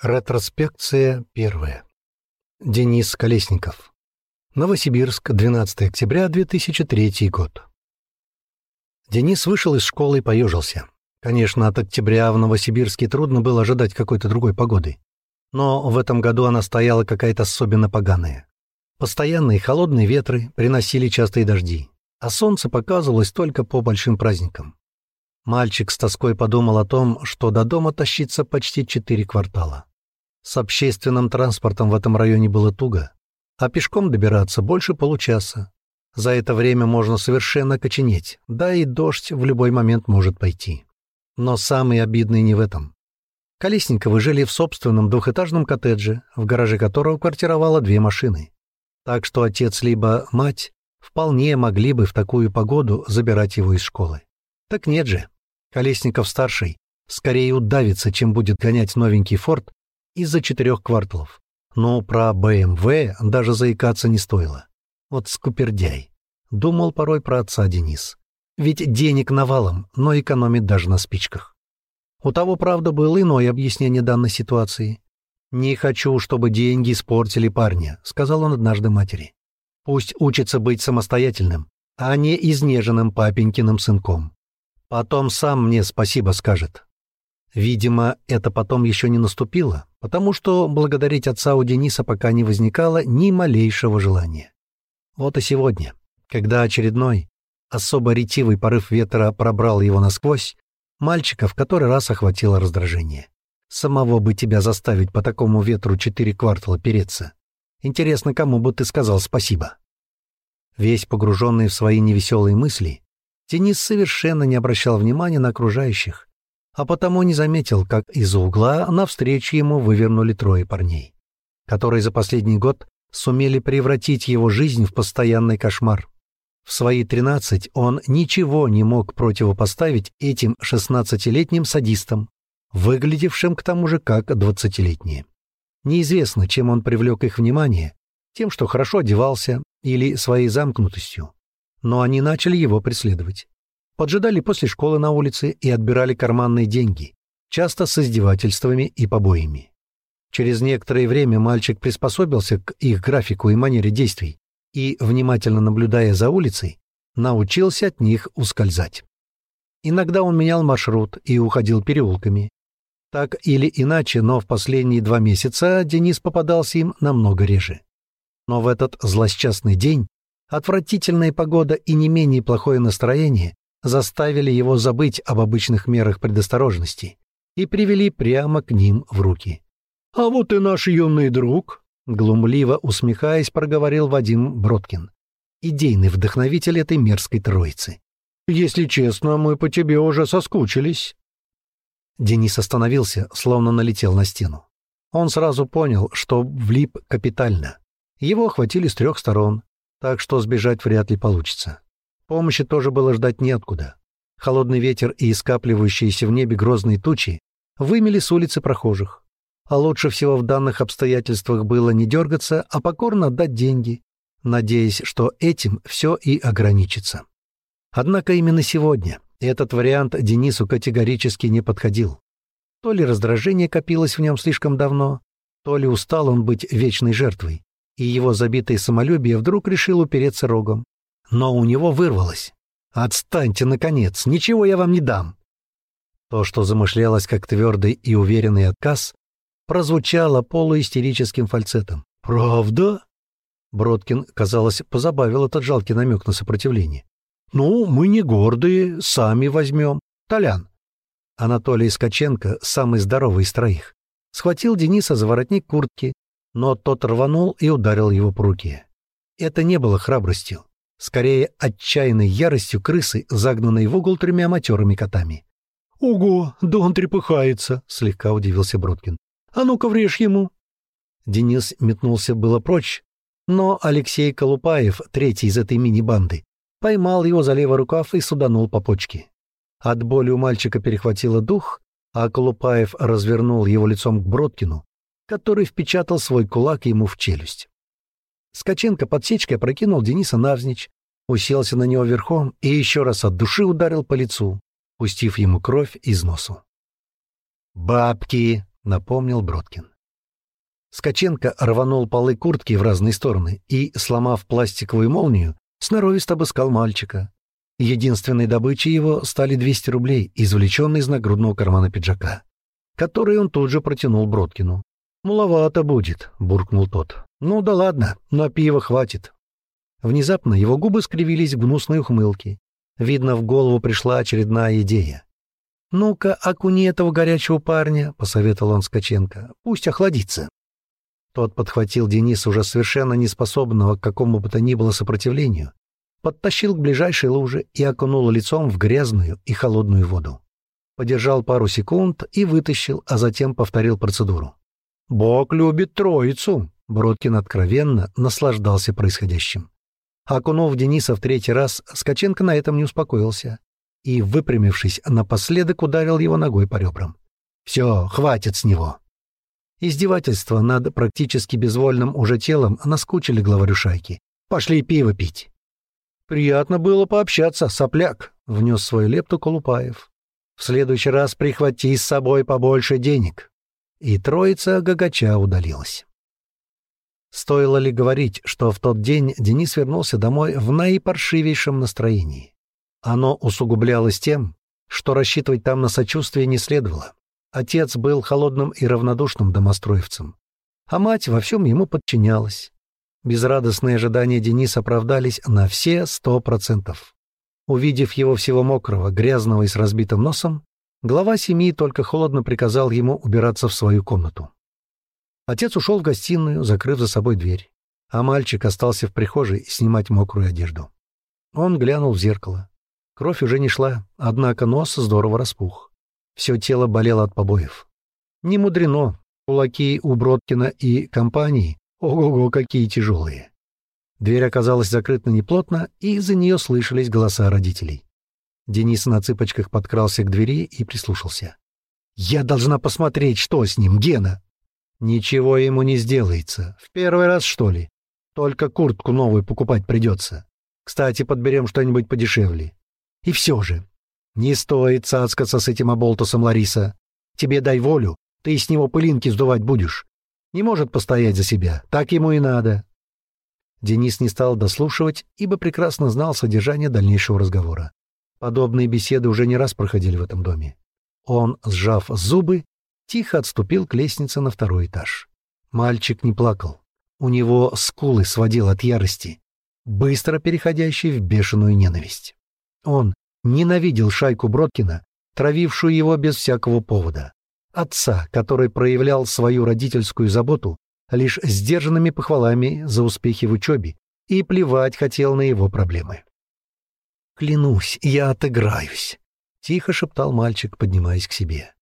Ретроспекция первая. Денис Колесников. Новосибирск, 12 октября 2003 год. Денис вышел из школы и поежился. Конечно, от октября в Новосибирске трудно было ожидать какой-то другой погоды. Но в этом году она стояла какая-то особенно поганая. Постоянные холодные ветры приносили частые дожди, а солнце показывалось только по большим праздникам. Мальчик с тоской подумал о том, что до дома тащиться почти четыре квартала. С общественным транспортом в этом районе было туго, а пешком добираться больше получаса. За это время можно совершенно коченеть, да и дождь в любой момент может пойти. Но самый обидный не в этом. Колесниковы жили в собственном двухэтажном коттедже, в гараже которого квартировало две машины. Так что отец либо мать вполне могли бы в такую погоду забирать его из школы. Так нет же. Колесников-старший скорее удавится, чем будет гонять новенький «Форд» из-за четырех кварталов. Но про БМВ даже заикаться не стоило. Вот скупердяй. Думал порой про отца Денис. Ведь денег навалом, но экономит даже на спичках. У того, правда, было иное объяснение данной ситуации. «Не хочу, чтобы деньги испортили парня», — сказал он однажды матери. «Пусть учится быть самостоятельным, а не изнеженным папенькиным сынком. Потом сам мне спасибо скажет». Видимо, это потом еще не наступило, потому что благодарить отца у Дениса пока не возникало ни малейшего желания. Вот и сегодня, когда очередной, особо ретивый порыв ветра пробрал его насквозь, мальчика в который раз охватило раздражение. Самого бы тебя заставить по такому ветру четыре квартала переться. Интересно, кому бы ты сказал спасибо? Весь погруженный в свои невеселые мысли, Денис совершенно не обращал внимания на окружающих, а потому не заметил, как из-за угла навстречу ему вывернули трое парней, которые за последний год сумели превратить его жизнь в постоянный кошмар. В свои тринадцать он ничего не мог противопоставить этим шестнадцатилетним садистам, выглядевшим к тому же как двадцатилетние. Неизвестно, чем он привлек их внимание, тем, что хорошо одевался или своей замкнутостью, но они начали его преследовать поджидали после школы на улице и отбирали карманные деньги, часто с издевательствами и побоями. Через некоторое время мальчик приспособился к их графику и манере действий и, внимательно наблюдая за улицей, научился от них ускользать. Иногда он менял маршрут и уходил переулками. Так или иначе, но в последние два месяца Денис попадался им намного реже. Но в этот злосчастный день отвратительная погода и не менее плохое настроение заставили его забыть об обычных мерах предосторожности и привели прямо к ним в руки. «А вот и наш юный друг», — глумливо усмехаясь, проговорил Вадим Броткин, идейный вдохновитель этой мерзкой троицы. «Если честно, мы по тебе уже соскучились». Денис остановился, словно налетел на стену. Он сразу понял, что влип капитально. Его охватили с трех сторон, так что сбежать вряд ли получится. Помощи тоже было ждать неоткуда. Холодный ветер и скапливающиеся в небе грозные тучи вымели с улицы прохожих. А лучше всего в данных обстоятельствах было не дергаться, а покорно отдать деньги, надеясь, что этим все и ограничится. Однако именно сегодня этот вариант Денису категорически не подходил. То ли раздражение копилось в нем слишком давно, то ли устал он быть вечной жертвой, и его забитое самолюбие вдруг решил упереться рогом но у него вырвалось. «Отстаньте, наконец! Ничего я вам не дам!» То, что замышлялось как твердый и уверенный отказ, прозвучало полуистерическим фальцетом. «Правда?» Бродкин, казалось, позабавил этот жалкий намек на сопротивление. «Ну, мы не гордые, сами возьмем. Толян». Анатолий Скаченко, самый здоровый из троих, схватил Дениса за воротник куртки, но тот рванул и ударил его по руке. Это не было храбростью скорее отчаянной яростью крысы, загнанной в угол тремя матерыми котами. «Ого, да он трепыхается!» — слегка удивился Бродкин. «А ну-ка врежь ему!» Денис метнулся было прочь, но Алексей Колупаев, третий из этой мини-банды, поймал его за левый рукав и суданул по почке. От боли у мальчика перехватило дух, а Колупаев развернул его лицом к Бродкину, который впечатал свой кулак ему в челюсть. Скаченко подсечкой прокинул Дениса навзничь, уселся на него верхом и еще раз от души ударил по лицу, пустив ему кровь из носу. «Бабки!» — напомнил Броткин. Скаченко рванул полы куртки в разные стороны и, сломав пластиковую молнию, сноровисто обыскал мальчика. Единственной добычей его стали 200 рублей, извлеченные из нагрудного кармана пиджака, которые он тут же протянул Броткину. «Маловато будет», — буркнул тот. «Ну да ладно, на пиво хватит». Внезапно его губы скривились в гнусной ухмылке. Видно, в голову пришла очередная идея. «Ну-ка, окуни этого горячего парня», — посоветовал он Скаченко. «Пусть охладится». Тот подхватил Дениса, уже совершенно неспособного к какому бы то ни было сопротивлению, подтащил к ближайшей луже и окунул лицом в грязную и холодную воду. Подержал пару секунд и вытащил, а затем повторил процедуру. «Бог любит троицу!» Бродкин откровенно наслаждался происходящим. Окунув Дениса в третий раз, Скаченко на этом не успокоился и, выпрямившись, напоследок ударил его ногой по ребрам. «Все, хватит с него!» Издевательства над практически безвольным уже телом наскучили главарю шайки. «Пошли пиво пить!» «Приятно было пообщаться, сопляк», — внес свою лепту Колупаев. «В следующий раз прихвати с собой побольше денег». И троица гагача удалилась. Стоило ли говорить, что в тот день Денис вернулся домой в наипаршивейшем настроении? Оно усугублялось тем, что рассчитывать там на сочувствие не следовало. Отец был холодным и равнодушным домостроевцем, а мать во всем ему подчинялась. Безрадостные ожидания Дениса оправдались на все сто процентов. Увидев его всего мокрого, грязного и с разбитым носом, глава семьи только холодно приказал ему убираться в свою комнату. Отец ушел в гостиную, закрыв за собой дверь, а мальчик остался в прихожей снимать мокрую одежду. Он глянул в зеркало. Кровь уже не шла, однако нос здорово распух. Все тело болело от побоев. Не мудрено, кулаки у Бродкина и компании, ого-го, какие тяжелые. Дверь оказалась закрыта неплотно, и из-за нее слышались голоса родителей. Денис на цыпочках подкрался к двери и прислушался. «Я должна посмотреть, что с ним, Гена!» Ничего ему не сделается. В первый раз, что ли? Только куртку новую покупать придется. Кстати, подберем что-нибудь подешевле. И все же. Не стоит цацкаться с этим оболтусом, Лариса. Тебе дай волю, ты с него пылинки сдувать будешь. Не может постоять за себя, так ему и надо. Денис не стал дослушивать, ибо прекрасно знал содержание дальнейшего разговора. Подобные беседы уже не раз проходили в этом доме. Он, сжав зубы, тихо отступил к лестнице на второй этаж. Мальчик не плакал. У него скулы сводил от ярости, быстро переходящей в бешеную ненависть. Он ненавидел шайку Бродкина, травившую его без всякого повода. Отца, который проявлял свою родительскую заботу лишь сдержанными похвалами за успехи в учебе и плевать хотел на его проблемы. «Клянусь, я отыграюсь», — тихо шептал мальчик, поднимаясь к себе.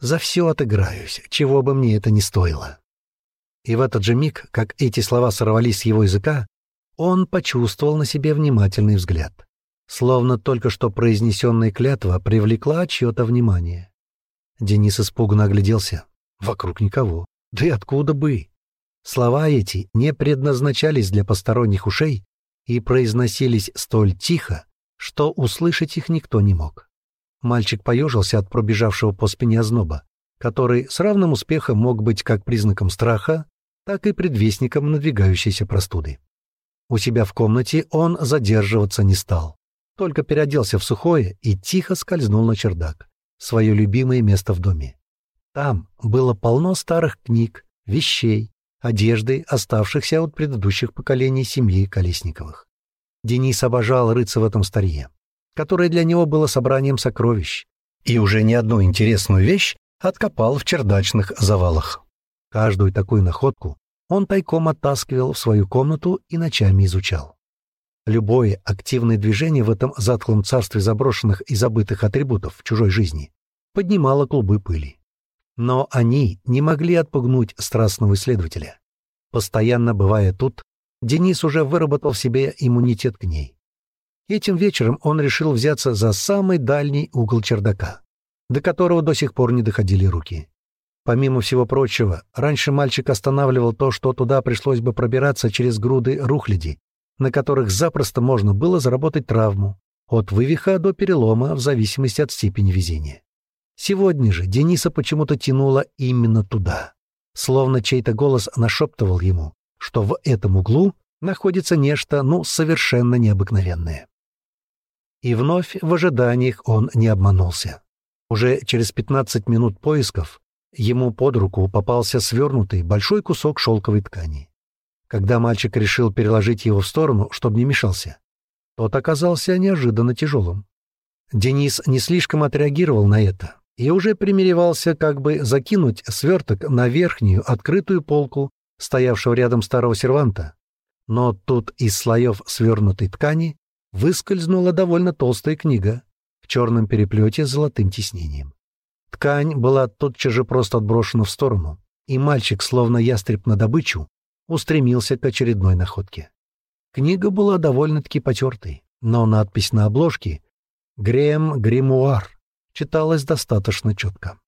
За все отыграюсь, чего бы мне это ни стоило. И в этот же миг, как эти слова сорвались с его языка, он почувствовал на себе внимательный взгляд. Словно только что произнесенная клятва привлекла чье-то внимание. Денис испуганно огляделся. Вокруг никого. Да и откуда бы? Слова эти не предназначались для посторонних ушей и произносились столь тихо, что услышать их никто не мог. Мальчик поежился от пробежавшего по спине озноба, который с равным успехом мог быть как признаком страха, так и предвестником надвигающейся простуды. У себя в комнате он задерживаться не стал, только переоделся в сухое и тихо скользнул на чердак, свое любимое место в доме. Там было полно старых книг, вещей, одежды, оставшихся от предыдущих поколений семьи Колесниковых. Денис обожал рыться в этом старье которое для него было собранием сокровищ, и уже не одну интересную вещь откопал в чердачных завалах. Каждую такую находку он тайком оттаскивал в свою комнату и ночами изучал. Любое активное движение в этом затхлом царстве заброшенных и забытых атрибутов чужой жизни поднимало клубы пыли. Но они не могли отпугнуть страстного исследователя. Постоянно бывая тут, Денис уже выработал в себе иммунитет к ней. Этим вечером он решил взяться за самый дальний угол чердака, до которого до сих пор не доходили руки. Помимо всего прочего, раньше мальчик останавливал то, что туда пришлось бы пробираться через груды рухляди, на которых запросто можно было заработать травму, от вывиха до перелома в зависимости от степени везения. Сегодня же Дениса почему-то тянуло именно туда. Словно чей-то голос нашептывал ему, что в этом углу находится нечто, ну, совершенно необыкновенное. И вновь в ожиданиях он не обманулся. Уже через 15 минут поисков ему под руку попался свернутый большой кусок шелковой ткани. Когда мальчик решил переложить его в сторону, чтобы не мешался, тот оказался неожиданно тяжелым. Денис не слишком отреагировал на это и уже примеревался как бы закинуть сверток на верхнюю открытую полку, стоявшего рядом старого серванта. Но тут из слоев свернутой ткани выскользнула довольно толстая книга в черном переплете с золотым тиснением. Ткань была тотчас же просто отброшена в сторону, и мальчик, словно ястреб на добычу, устремился к очередной находке. Книга была довольно-таки потертой, но надпись на обложке «Грем Гримуар» читалась достаточно четко.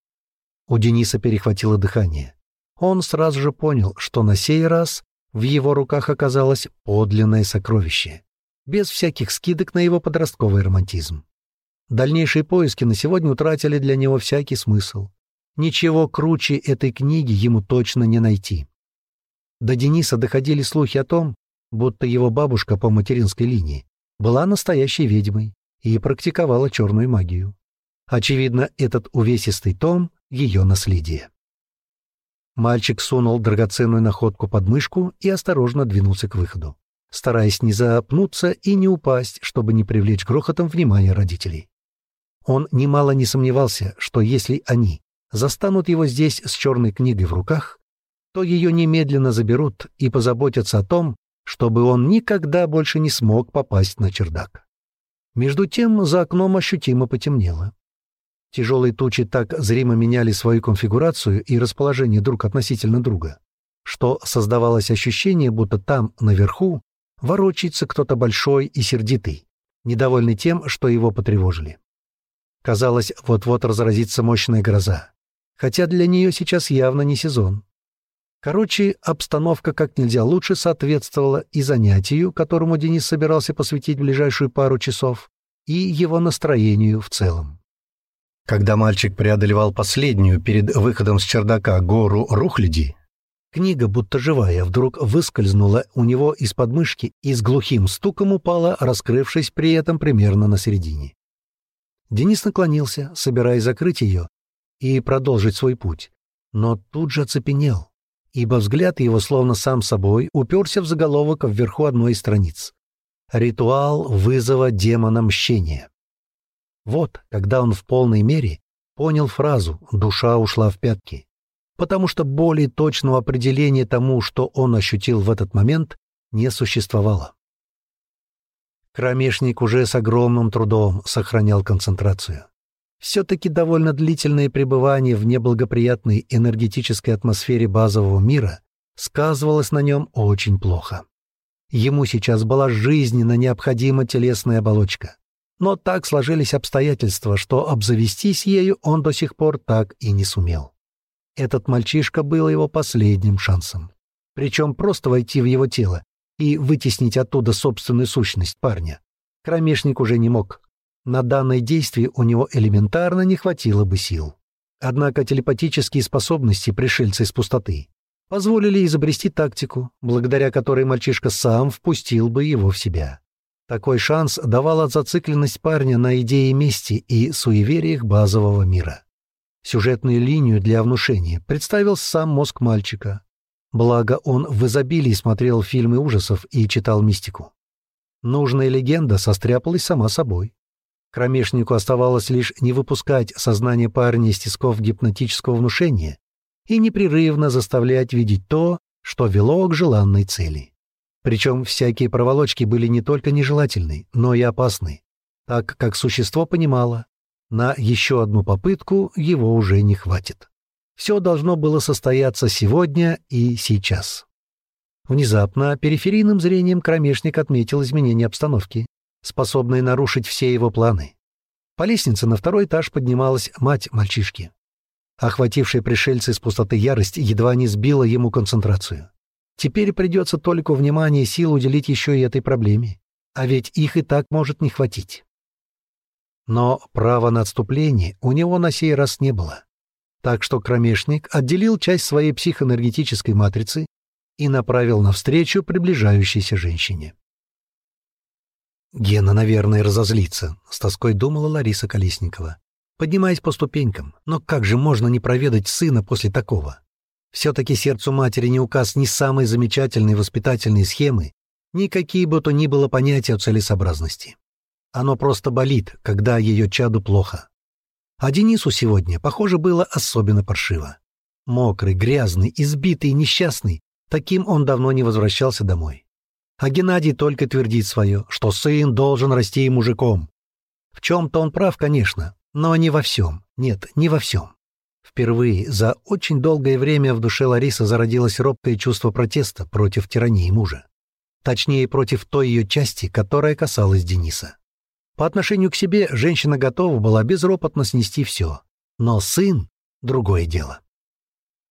У Дениса перехватило дыхание. Он сразу же понял, что на сей раз в его руках оказалось подлинное сокровище, без всяких скидок на его подростковый романтизм. Дальнейшие поиски на сегодня утратили для него всякий смысл. Ничего круче этой книги ему точно не найти. До Дениса доходили слухи о том, будто его бабушка по материнской линии была настоящей ведьмой и практиковала черную магию. Очевидно, этот увесистый том — ее наследие. Мальчик сунул драгоценную находку под мышку и осторожно двинулся к выходу, стараясь не запнуться и не упасть, чтобы не привлечь грохотом внимания родителей. Он немало не сомневался, что если они застанут его здесь с черной книгой в руках, то ее немедленно заберут и позаботятся о том, чтобы он никогда больше не смог попасть на чердак. Между тем за окном ощутимо потемнело. Тяжелые тучи так зримо меняли свою конфигурацию и расположение друг относительно друга, что создавалось ощущение, будто там, наверху, ворочается кто-то большой и сердитый, недовольный тем, что его потревожили. Казалось, вот-вот разразится мощная гроза, хотя для нее сейчас явно не сезон. Короче, обстановка как нельзя лучше соответствовала и занятию, которому Денис собирался посвятить ближайшую пару часов, и его настроению в целом. Когда мальчик преодолевал последнюю перед выходом с чердака гору Рухляди, книга, будто живая, вдруг выскользнула у него из подмышки и с глухим стуком упала, раскрывшись при этом примерно на середине. Денис наклонился, собираясь закрыть ее и продолжить свой путь, но тут же оцепенел ибо взгляд его словно сам собой уперся в заголовок вверху одной из страниц. «Ритуал вызова демона мщения». Вот, когда он в полной мере понял фразу «душа ушла в пятки», потому что более точного определения тому, что он ощутил в этот момент, не существовало. Кромешник уже с огромным трудом сохранял концентрацию. Все-таки довольно длительное пребывание в неблагоприятной энергетической атмосфере базового мира сказывалось на нем очень плохо. Ему сейчас была жизненно необходима телесная оболочка. Но так сложились обстоятельства, что обзавестись ею он до сих пор так и не сумел. Этот мальчишка был его последним шансом. Причем просто войти в его тело и вытеснить оттуда собственную сущность парня. Кромешник уже не мог. На данное действие у него элементарно не хватило бы сил. Однако телепатические способности пришельца из пустоты позволили изобрести тактику, благодаря которой мальчишка сам впустил бы его в себя. Такой шанс давала зацикленность парня на идее мести и суевериях базового мира. Сюжетную линию для внушения представил сам мозг мальчика. Благо, он в изобилии смотрел фильмы ужасов и читал мистику. Нужная легенда состряпалась сама собой. Кромешнику оставалось лишь не выпускать сознание парня из тисков гипнотического внушения и непрерывно заставлять видеть то, что вело к желанной цели. Причем всякие проволочки были не только нежелательны, но и опасны, так как существо понимало, на еще одну попытку его уже не хватит. Все должно было состояться сегодня и сейчас. Внезапно периферийным зрением кромешник отметил изменение обстановки способные нарушить все его планы. По лестнице на второй этаж поднималась мать мальчишки. Охватившая пришельца из пустоты ярость едва не сбила ему концентрацию. Теперь придется только внимание и сил уделить еще и этой проблеме. А ведь их и так может не хватить. Но права на отступление у него на сей раз не было. Так что кромешник отделил часть своей психоэнергетической матрицы и направил навстречу приближающейся женщине. Гена, наверное, разозлится, с тоской думала Лариса Колесникова, поднимаясь по ступенькам. Но как же можно не проведать сына после такого? Все-таки сердцу матери не указ ни самой замечательной воспитательной схемы, ни какие бы то ни было понятия о целесообразности. Оно просто болит, когда ее чаду плохо. А Денису сегодня, похоже, было особенно паршиво. Мокрый, грязный, избитый, несчастный, таким он давно не возвращался домой. А Геннадий только твердит свое, что сын должен расти мужиком. В чем-то он прав, конечно, но не во всем. Нет, не во всем. Впервые за очень долгое время в душе Ларисы зародилось робкое чувство протеста против тирании мужа. Точнее, против той ее части, которая касалась Дениса. По отношению к себе женщина готова была безропотно снести все. Но сын — другое дело.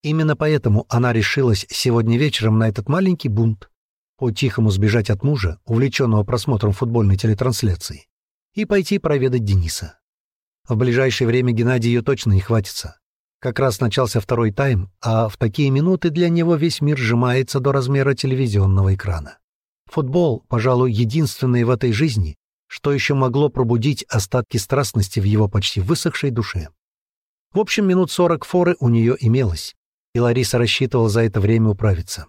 Именно поэтому она решилась сегодня вечером на этот маленький бунт, по-тихому сбежать от мужа, увлеченного просмотром футбольной телетрансляции, и пойти проведать Дениса. В ближайшее время Геннадий ее точно не хватится. Как раз начался второй тайм, а в такие минуты для него весь мир сжимается до размера телевизионного экрана. Футбол, пожалуй, единственное в этой жизни, что еще могло пробудить остатки страстности в его почти высохшей душе. В общем, минут сорок форы у нее имелось, и Лариса рассчитывала за это время управиться.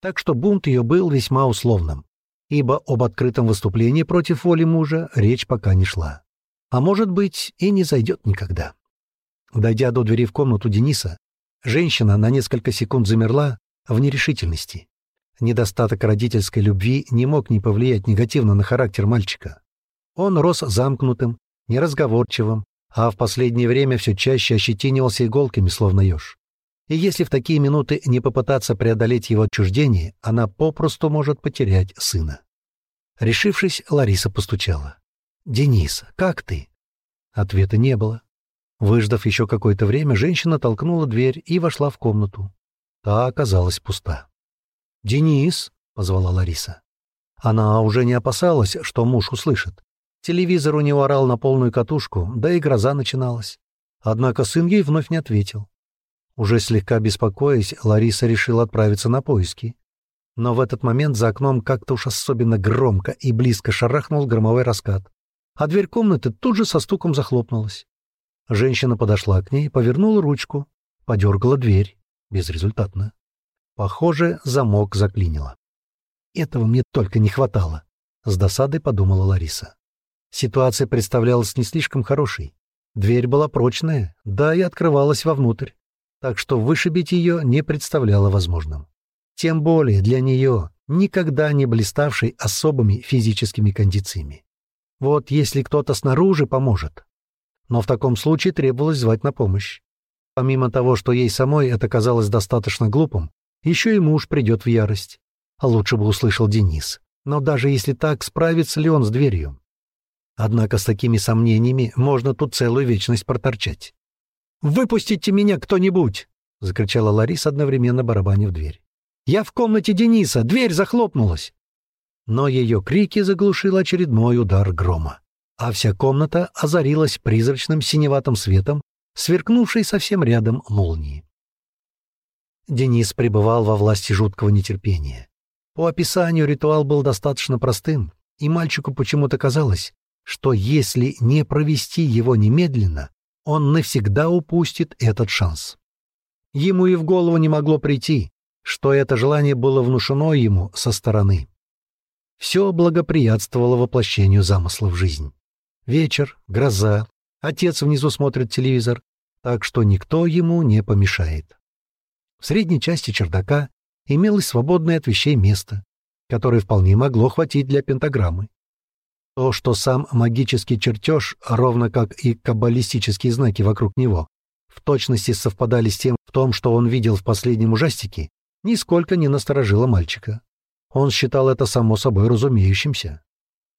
Так что бунт ее был весьма условным, ибо об открытом выступлении против воли мужа речь пока не шла. А может быть, и не зайдет никогда. Дойдя до двери в комнату Дениса, женщина на несколько секунд замерла в нерешительности. Недостаток родительской любви не мог не повлиять негативно на характер мальчика. Он рос замкнутым, неразговорчивым, а в последнее время все чаще ощетинивался иголками, словно еж. И если в такие минуты не попытаться преодолеть его отчуждение, она попросту может потерять сына. Решившись, Лариса постучала. «Денис, как ты?» Ответа не было. Выждав еще какое-то время, женщина толкнула дверь и вошла в комнату. Та оказалась пуста. «Денис!» — позвала Лариса. Она уже не опасалась, что муж услышит. Телевизор у него орал на полную катушку, да и гроза начиналась. Однако сын ей вновь не ответил. Уже слегка беспокоясь, Лариса решила отправиться на поиски. Но в этот момент за окном как-то уж особенно громко и близко шарахнул громовой раскат, а дверь комнаты тут же со стуком захлопнулась. Женщина подошла к ней, повернула ручку, подергала дверь. Безрезультатно. Похоже, замок заклинило. Этого мне только не хватало, с досадой подумала Лариса. Ситуация представлялась не слишком хорошей. Дверь была прочная, да и открывалась вовнутрь так что вышибить ее не представляло возможным. Тем более для нее, никогда не блиставшей особыми физическими кондициями. Вот если кто-то снаружи поможет. Но в таком случае требовалось звать на помощь. Помимо того, что ей самой это казалось достаточно глупым, еще и муж придет в ярость. А лучше бы услышал Денис. Но даже если так, справится ли он с дверью? Однако с такими сомнениями можно тут целую вечность проторчать. «Выпустите меня кто-нибудь!» — закричала Лариса, одновременно барабаня в дверь. «Я в комнате Дениса! Дверь захлопнулась!» Но ее крики заглушил очередной удар грома, а вся комната озарилась призрачным синеватым светом, сверкнувшей совсем рядом молнии. Денис пребывал во власти жуткого нетерпения. По описанию ритуал был достаточно простым, и мальчику почему-то казалось, что если не провести его немедленно, он навсегда упустит этот шанс. Ему и в голову не могло прийти, что это желание было внушено ему со стороны. Все благоприятствовало воплощению замысла в жизнь. Вечер, гроза, отец внизу смотрит телевизор, так что никто ему не помешает. В средней части чердака имелось свободное от вещей место, которое вполне могло хватить для пентаграммы. То, что сам магический чертеж, ровно как и каббалистические знаки вокруг него, в точности совпадали с тем в том, что он видел в последнем ужастике, нисколько не насторожило мальчика. Он считал это само собой разумеющимся.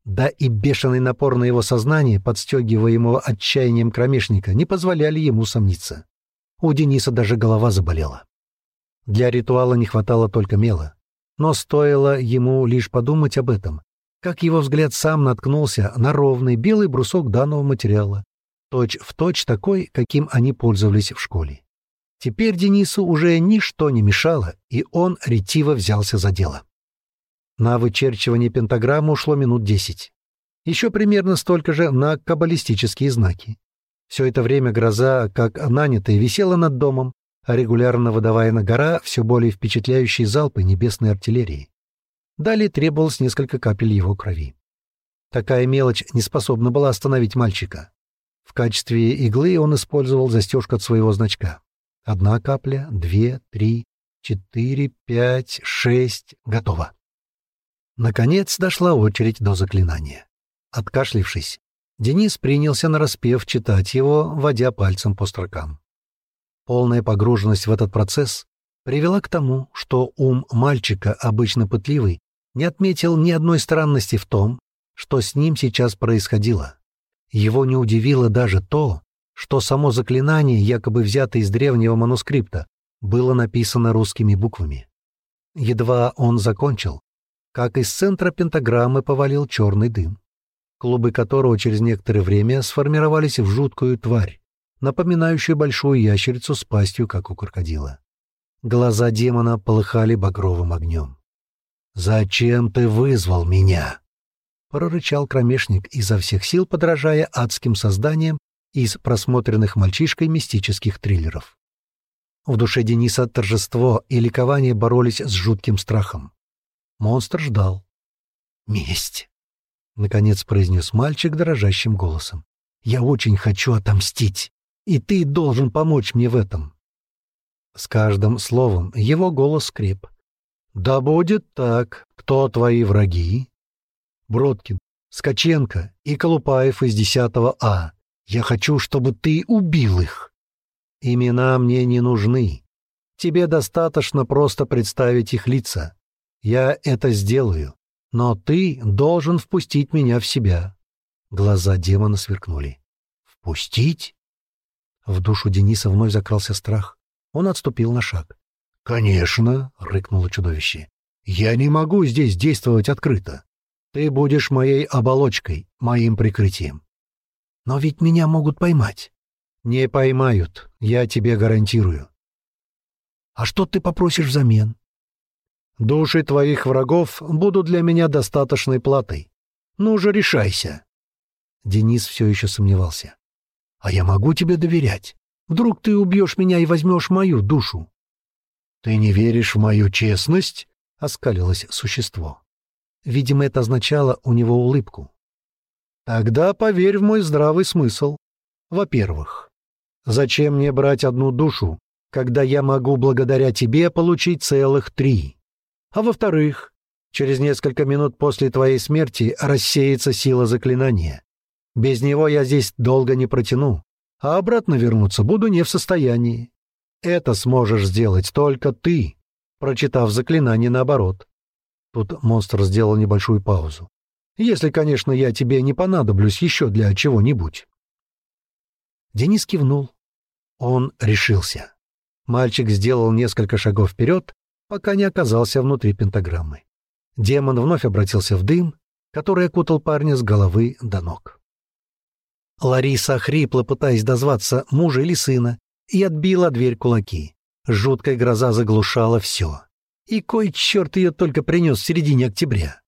Да и бешеный напор на его сознание, подстегиваемого отчаянием кромешника, не позволяли ему сомниться. У Дениса даже голова заболела. Для ритуала не хватало только мела. Но стоило ему лишь подумать об этом, как его взгляд сам наткнулся на ровный белый брусок данного материала, точь в точь такой, каким они пользовались в школе. Теперь Денису уже ничто не мешало, и он ретиво взялся за дело. На вычерчивание пентаграммы ушло минут десять. Еще примерно столько же на каббалистические знаки. Все это время гроза, как нанятая, висела над домом, регулярно выдавая на гора все более впечатляющие залпы небесной артиллерии. Далее требовалось несколько капель его крови. Такая мелочь не способна была остановить мальчика. В качестве иглы он использовал застежку от своего значка. Одна капля, две, три, четыре, пять, шесть. Готово. Наконец дошла очередь до заклинания. Откашлившись, Денис принялся нараспев читать его, водя пальцем по строкам. Полная погруженность в этот процесс привела к тому, что ум мальчика, обычно пытливый, не отметил ни одной странности в том, что с ним сейчас происходило. Его не удивило даже то, что само заклинание, якобы взятое из древнего манускрипта, было написано русскими буквами. Едва он закончил, как из центра пентаграммы повалил черный дым, клубы которого через некоторое время сформировались в жуткую тварь, напоминающую большую ящерицу с пастью, как у крокодила. Глаза демона полыхали багровым огнем. «Зачем ты вызвал меня?» — прорычал кромешник, изо всех сил подражая адским созданиям из просмотренных мальчишкой мистических триллеров. В душе Дениса торжество и ликование боролись с жутким страхом. Монстр ждал. «Месть!» — наконец произнес мальчик дрожащим голосом. «Я очень хочу отомстить, и ты должен помочь мне в этом». С каждым словом его голос скреп. «Да будет так. Кто твои враги?» Бродкин, Скаченко и Колупаев из 10 А. Я хочу, чтобы ты убил их. Имена мне не нужны. Тебе достаточно просто представить их лица. Я это сделаю, но ты должен впустить меня в себя. Глаза демона сверкнули. Впустить? В душу Дениса вновь закрался страх. Он отступил на шаг. «Конечно», — рыкнуло чудовище. «Я не могу здесь действовать открыто. Ты будешь моей оболочкой, моим прикрытием. Но ведь меня могут поймать. Не поймают, я тебе гарантирую. А что ты попросишь взамен? Души твоих врагов будут для меня достаточной платой. Ну же, решайся. Денис все еще сомневался. А я могу тебе доверять. Вдруг ты убьешь меня и возьмешь мою душу. Ты не веришь в мою честность? — оскалилось существо. Видимо, это означало у него улыбку. «Тогда поверь в мой здравый смысл. Во-первых, зачем мне брать одну душу, когда я могу благодаря тебе получить целых три? А во-вторых, через несколько минут после твоей смерти рассеется сила заклинания. Без него я здесь долго не протяну, а обратно вернуться буду не в состоянии. Это сможешь сделать только ты, прочитав заклинание наоборот. Тут монстр сделал небольшую паузу. «Если, конечно, я тебе не понадоблюсь еще для чего-нибудь». Денис кивнул. Он решился. Мальчик сделал несколько шагов вперед, пока не оказался внутри пентаграммы. Демон вновь обратился в дым, который окутал парня с головы до ног. Лариса хрипла, пытаясь дозваться мужа или сына, и отбила дверь кулаки. Жуткая гроза заглушала все. И кой черт ее только принес в середине октября.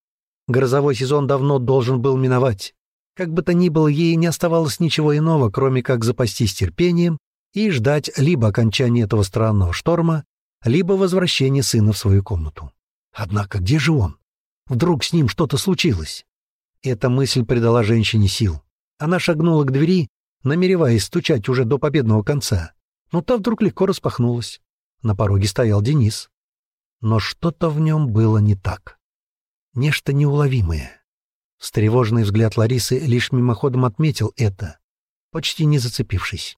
Грозовой сезон давно должен был миновать. Как бы то ни было, ей не оставалось ничего иного, кроме как запастись терпением и ждать либо окончания этого странного шторма, либо возвращения сына в свою комнату. Однако где же он? Вдруг с ним что-то случилось? Эта мысль придала женщине сил. Она шагнула к двери, намереваясь стучать уже до победного конца. Но та вдруг легко распахнулась. На пороге стоял Денис но что-то в нем было не так. Нечто неуловимое. Встревоженный взгляд Ларисы лишь мимоходом отметил это, почти не зацепившись.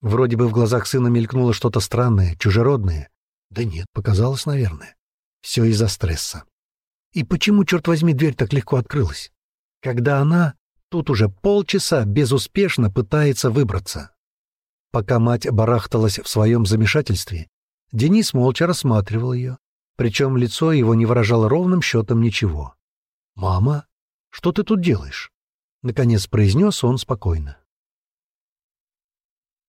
Вроде бы в глазах сына мелькнуло что-то странное, чужеродное. Да нет, показалось, наверное. Все из-за стресса. И почему, черт возьми, дверь так легко открылась? Когда она тут уже полчаса безуспешно пытается выбраться. Пока мать барахталась в своем замешательстве, Денис молча рассматривал ее, причем лицо его не выражало ровным счетом ничего. «Мама?» Что ты тут делаешь?» Наконец произнес он спокойно.